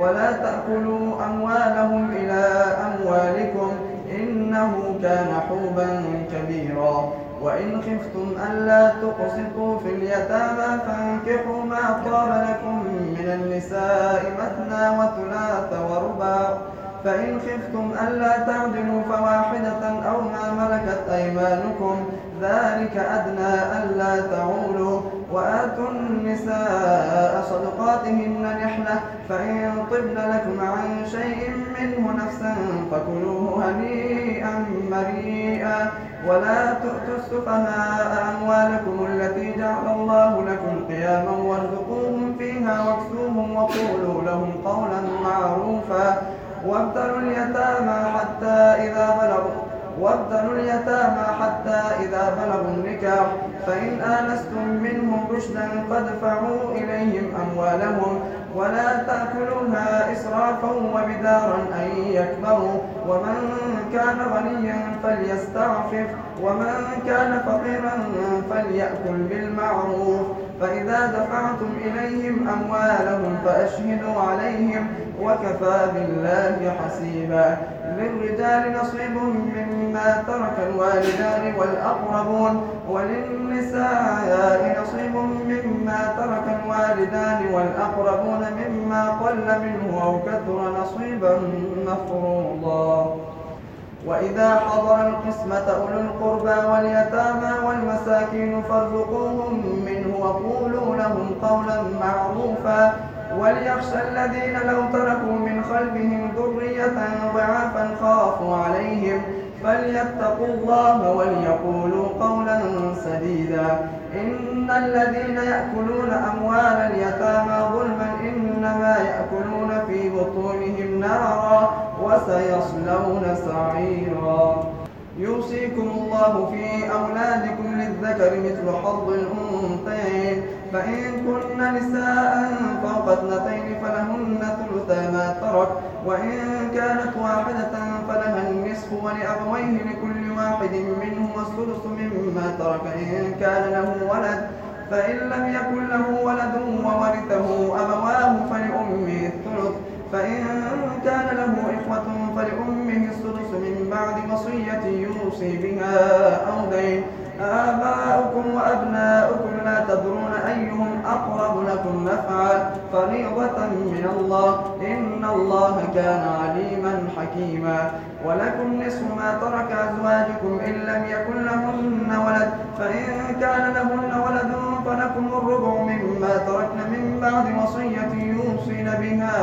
ولا تأكلوا أموالهم إلى أموالكم إنه كان حوبا كبيرا. وإن خفتم ألا تقسطوا في اليتامى فانكحوا ما طاب لكم من النساء مثنى وثلاث ورباع. فإن خفتم ألا تعدلوا فواحدة أو ما ملكت أيمانكم ذلك أدنى ألا تعولوا. وآتوا النساء صدقاتهن نحلة فإن طبن لكم عن شيء منه نفسا فكلوه هنيئا مريئا. ولا تؤتوا السفهاء أموالكم التي جعل الله لكم قياما وارزقوهم فيها واكسوهم وقولوا لهم قولا معروفا. وابتلوا اليتامى حتى إذا بلغوا وابتلوا اليتامى حتى إذا بلغوا النكاح. فإن آنستم منهم رشدا فادفعوا إليهم أموالهم ولا تأكلوها إسرافا وبدارا أن يكبروا. ومن كان غنيا فليستعفف. ومن كان فقيرا فليأكل بالمعروف. فإذا دفعتم إليهم أموالهم فأشهدوا عليهم وكفى بالله حسيبا. للرجال نصيب مما ترك الوالدان والأقربون وللنساء نصيب مما ترك الوالدان والأقربون مما قل منه أو كثر نصيبا مفروضا. وإذا حضر القسمة أولو القربى واليتامى والمساكين فارزقوهم منه وقولوا لهم قولا معروفا وليخشى الذين لو تركوا من خلفهم ذرية ضعافا خافوا عليهم فليتقوا الله وليقولوا قولا سديدا. إن الذين يأكلون أموال اليتامى ظلما إنما يأكلون في بطونهم نارا وسيصلون سعيرا. يوصيكم الله في أولادكم للذكر مثل حظ الأنثيين. فإن كن نساء فوق اثنتين فلهن ثلثا ما ترك وإن كانت واحدة فلها النصف ولأبويه لكل واحد منهم السدس مما ترك. إن كان له ولد فإن لم يكن له ولد وورثه أبواه فلأمه الثلث. فإن كان له إخوة فلأمه السدس من بعد وصية يوصي بها أو دين. آباؤكم وأبناؤكم لا تدرون أيهم أقرب لكم نفعا. فريضة من الله. إن الله كان عليما حكيما. ولكم نصف ما ترك أزواجكم إن لم يكن لهن ولد. فإن كان لهن ولد فلكم الربع مما تركن من بعد وصية يوصين بها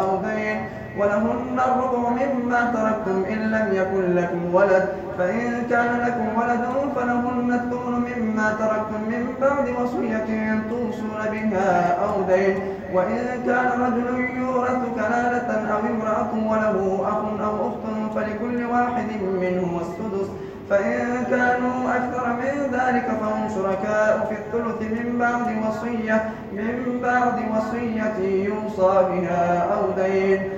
أو دين. ولهن الربع مما تركتم إن لم يكن لكم ولد. فإن كان لكم ولد فلهن الثمن مما تركتم من بعد وصية توصون بها أو دين. وإن كان رجل يورث كلالة أو امرأة وله أخ أو أخت فلكل واحد منهم السدس. فإن كانوا أكثر من ذلك فهم شركاء في الثلث من بعد وصية من بعد وصية يوصى بها أو دين.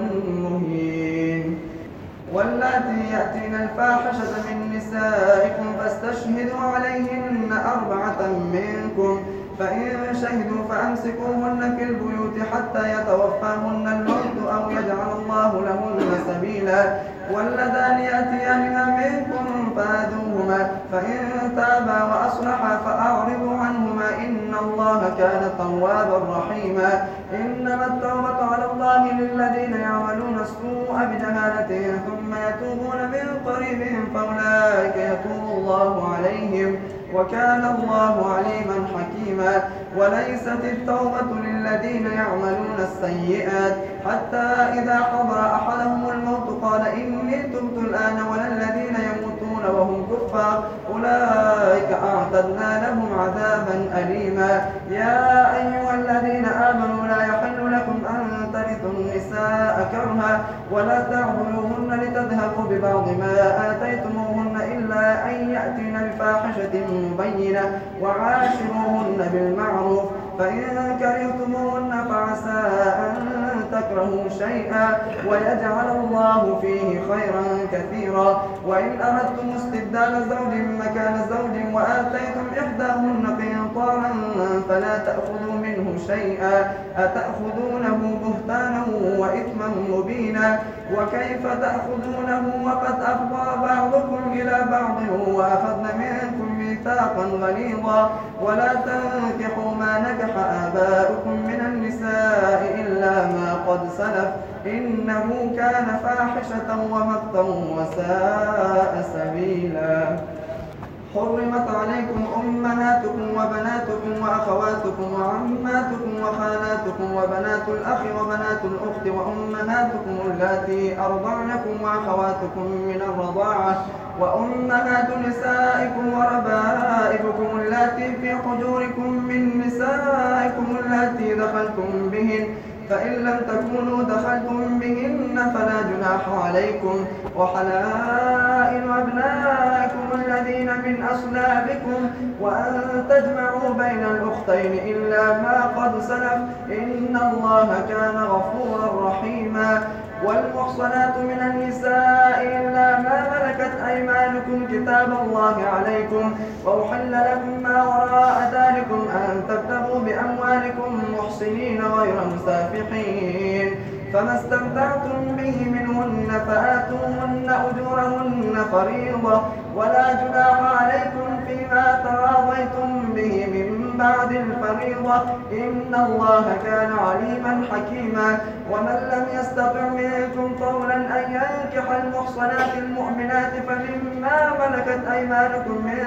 واللاتي يأتين الفاحشة من نسائكم فاستشهدوا عليهن أربعة منكم. فإن شهدوا فأمسكوهن في البيوت حتى يتوفاهن الموت أو يجعل الله لهن سبيلا. واللذان يأتيانها منكم فآذوهما فإن تابا وأصلحا فأعرضوا عنهما. إن الله كان توابا رحيما. إنما التوبة على الله للذين يعملون السوء بجهالة ثم يتوبون من قريب فأولئك يتوب الله عليهم وكان الله عليما حكيما. وليست التوبة للذين يعملون السيئات. حتى إذا حضر أحدهم الموت قال إني تبت الآن ولا الذين يموتون وهم كفار. أولئك أعتدنا لهم عذابا أليما. يا أيها الذين آمنوا لا يحل لكم أن ترثوا النساء كرها ولا تعبدوهن لتذهبوا ببعض ما آتيتموهن إلا أن يأتين بفاحشة مبينة وعاشروهن بالمعروف. فإن كرهتموهن فعسى أن تكرهوا شيئا ويجعل الله فيه خيرا كثيرا. وإن أردتم استبدال زوج مكان زوج وآتيتم إحداهن قنطارا فلا تأخذوا منه شيئا. أتأخذونه بهتانا وإثما مبينا؟ وكيف تأخذونه وقد أفضى بعضكم إلى بعض وأخذن منكم ميثاقا غليظا؟ ولا تنكحوا ما نكح آباؤكم إلا ما قد سلف. إنه كان فاحشة ومقتا وساء سبيلا. حرمت عليكم أمهاتكم وبناتكم وأخواتكم وعماتكم وخالاتكم وبنات الأخ وبنات الأخت وأمهاتكم اللاتي أرضعنكم وأخواتكم من الرضاعة. وأمهات نسائكم وربائبكم اللاتي في حجوركم من نسائكم اللاتي دخلتم بهن فإن لم تكونوا دخلتم بهن فلا جناح عليكم. وحلائل أبنائكم الذين من أصلابكم وأن تجمعوا بين الأختين إلا ما قد سلف. إن الله كان غفورا رحيما. والمحصنات من النساء إلا ما ملكت أيمانكم كتاب الله عليكم وأحل لكم ما وراء ذلكم أن تبتغوا بأموالكم محصنين غير مسافحين. فما استمتعتم به منهن فآتوهن أجورهن فريضة ولا جناح عليكم فيما تراضيتم به من بعد الفريضة إن الله كان عليما حكيما. ومن لم يستطع منكم قولا أن ينكح المحصنات المؤمنات فمما ملكت أيمانكم من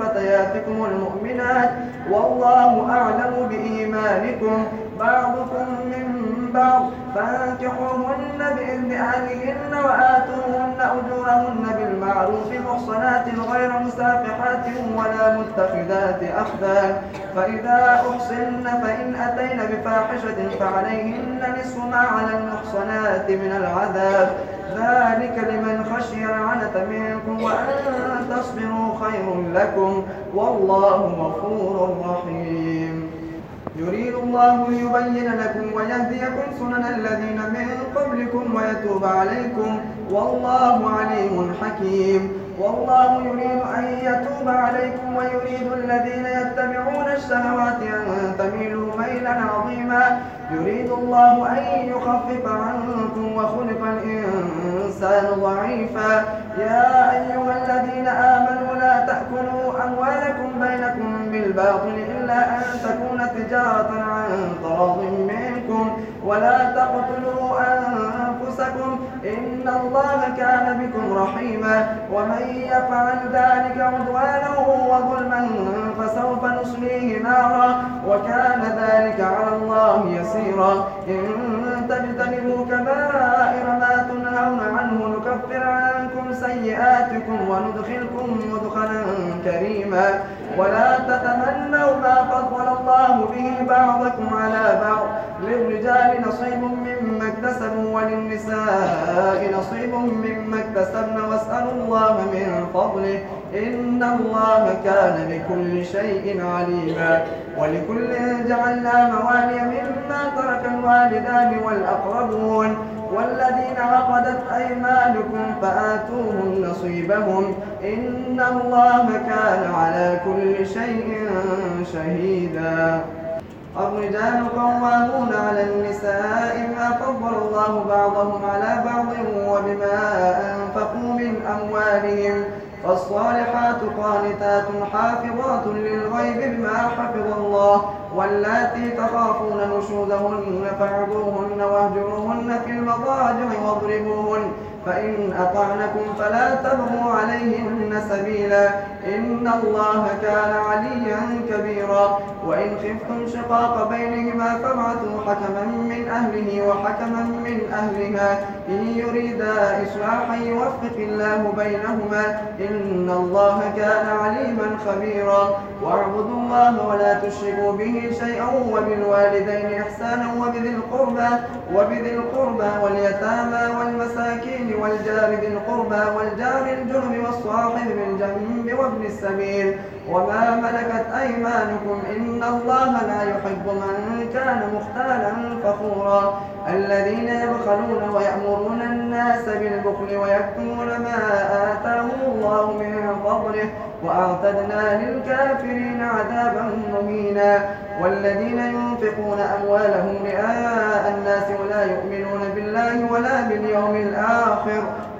فتياتكم المؤمنات والله أعلم بإيمانكم. بعضكم من بعض فأنكحوهن بإذن أهلهن وآتوهن أجورهن بالمعروف محصنات غير مسافحات ولا متخذات أخذان فإذا أحصن فإن أتين بفاحشة فعليهن نصف ما على المحصنات من العذاب. ذلك لمن خشي العنة منكم وأن تصبروا خير لكم. والله غفور رحيم. يريد الله ليبين لكم ويهديكم سنن الذين من قبلكم ويتوب عليكم. والله عليم حكيم. والله يريد أن يتوب عليكم ويريد الذين يتبعون الشهوات أن تميلوا ميلا عظيما. يريد الله أن يخفف عنكم وخلق الإنسان ضعيفا. يا أيها الذين آمنوا لا تأكلوا أموالكم بينكم بالباطل إلا أن تكون تجارة عن طراض منكم. ولا تقتلوا أنفسكم. إن الله كان بكم رحيما. ومن يفعل ذلك عدوانا وظلما فسوف نصليه نارا. وكان ذلك على الله يسيرا. إن تجتنبوا كبائر ما تنهون عنه نكفر عنكم سيئاتكم وندخلكم مدخلا كريما. ولا تتمنوا ما فضل الله به بعضكم على بعض. للرجال نصيب مما اكتسبوا وللنساء نصيب مما اكتسبن. واسألوا الله من فضله. إن الله كان بكل شيء عليما. ولكل جعلنا موالي مما ترك الوالدان والأقربون. والذين عقدت أيمانكم فآتوهم نصيبهم. إن الله كان على كل شيء شهيدا. الرجال قوامون على النساء ما فضل الله بعضهم على بعض وبما أنفقوا من أموالهم. فالصالحات قانتات حافظات للغيب بما حفظ الله واللاتي تخافون نشوزهن فاعذوهن واهجروهن في المضاجع واضربوهن. فإن أطعنكم فلا تبغوا عليهن سبيلا إن الله كان عليا كبيرا. وإن خفتم شقاق بينهما فابعثوا حكما من أهله وحكما من أهلها. إن يريدا إصلاحا يوفق الله بينهما. إن الله كان عليما خبيرا. واعبدوا الله ولا تشركوا به شيئا وبالوالدين إحسانا وبذي القربى وبذي القربى واليتامى والمساكين والجار ذي القربى والجار الجنب والصاحب بالجنب وابن السبيل وما ملكت أيمانكم إن الله لا يحب من كان مختالا فخورا. الذين يبخلون ويأمرون الناس بالبخل ويكتمون ما آتاهم الله من فضله وأعتدنا للكافرين عذابا مهينا. والذين ينفقون أموالهم رئاء الناس ولا يؤمنون بالله ولا باليوم الآخر.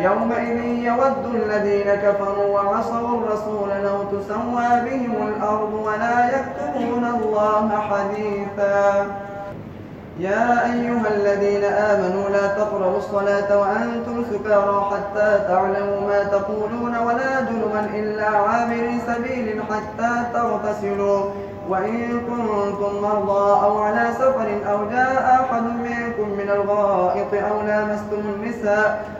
يومئذ يود الذين كفروا وعصوا الرسول لو تسوى بهم الأرض ولا يكتبون الله حديثا. يا أيها الذين آمنوا لا تقربوا الصلاة وأنتم سكارى حتى تعلموا ما تقولون ولا جنبا إلا عابر سبيل حتى تغتسلوا. وإن كنتم مرضى أو على سفر أو جاء أحد منكم من الغائط أو لامستم النساء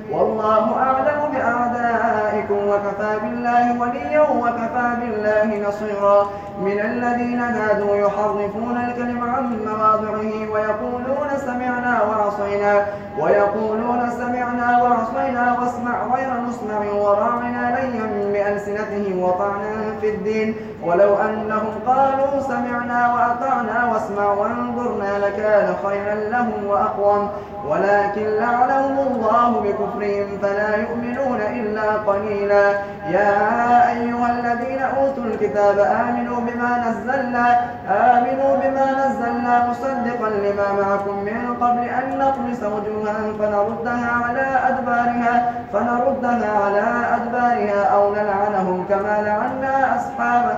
والله أعلم بأعدائكم وكفى بالله وليا وكفى بالله نصيرا. من الذين هادوا يحرفون الكلم عن مواضعه ويقولون سمعنا وعصينا ويقولون سمعنا وعصينا واسمع غير مسمع وراعنا ليا بألسنتهم وطعنا في الدين. ولو أنهم قالوا سمعنا وأطعنا واسمع وانظرنا لكان خيرا لهم وأقوم. ولكن لعنهم الله بكفرهم فلا يؤمنون إلا قليلا. يا أيها الذين أوتوا الكتاب آمنوا بما نزلنا آمنوا بما نزلنا مصدقا لما معكم من قبل أن نطمس وجوها فنردها على أدبارها فنردها على أدبارها أو نلعنهم كما لعنا أصحاب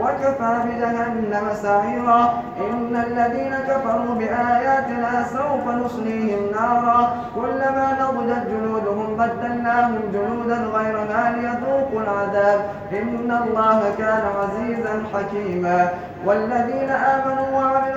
وكفى بجهنم سعيرا. إن الذين كفروا بآياتنا سوف نصليهم نارا. كلما نضجت جلودهم بدلناهم جلودا غيرها ليذوقوا العذاب. إن الله كان عزيزا حكيما. والذين آمنوا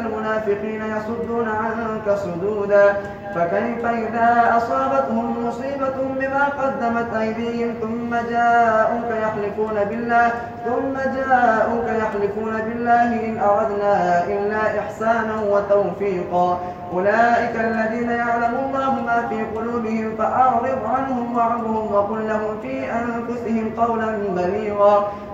المنافقين يصدون عنك صدودا فكيف إذا أصابتهم مصيبة بما قدمت أيديهم ثم جاءوك يحلفون بالله ثم جاءوك يحلفون بالله إن أردنا إلا إحسانا وتوفيقا. أولئك الذين يعلم الله ما في قلوبهم فأعرض عنهم وعنهم وقل لهم في أنفسهم قولا بليغا.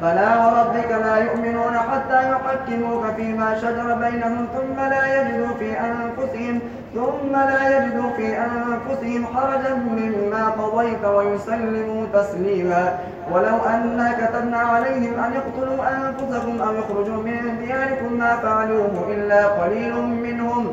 فلا وربك لا يؤمنون حتى يحكموك فيما شجر بينهم ثم لا يجدوا في أنفسهم ثم لا يجدوا في أنفسهم حرجا مما قضيت ويسلموا تسليما. ولو أنا كتبنا عليهم أن يقتلوا أنفسهم أو يخرجوا من دياركم ما فعلوه إلا قليل منهم.